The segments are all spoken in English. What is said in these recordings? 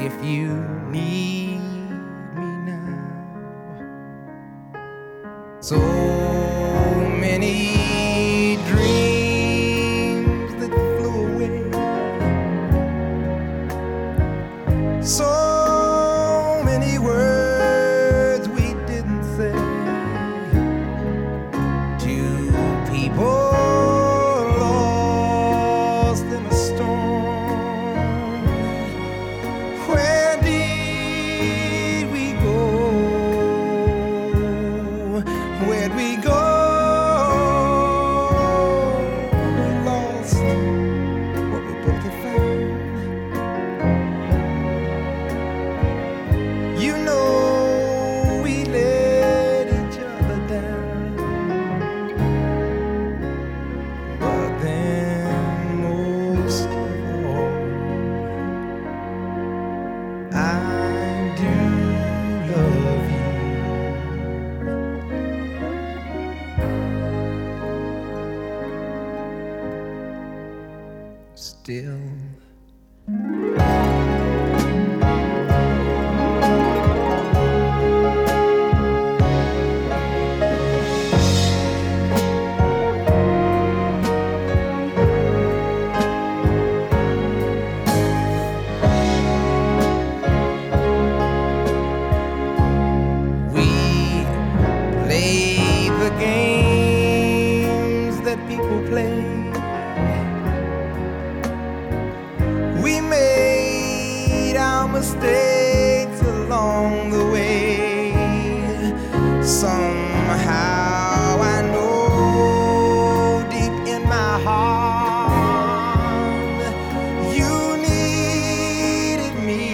if you need me now. So many dreams that flew away. So many words we didn't say to people lost in a Still. Mistakes along the way. Somehow I know deep in my heart you needed me.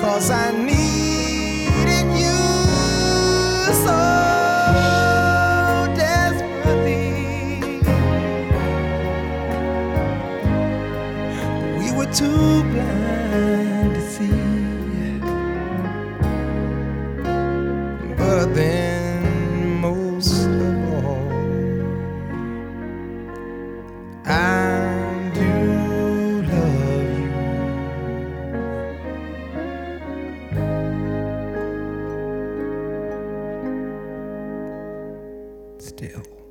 Cause I needed you so too blind to see. But then, most of all, I do love you. Still.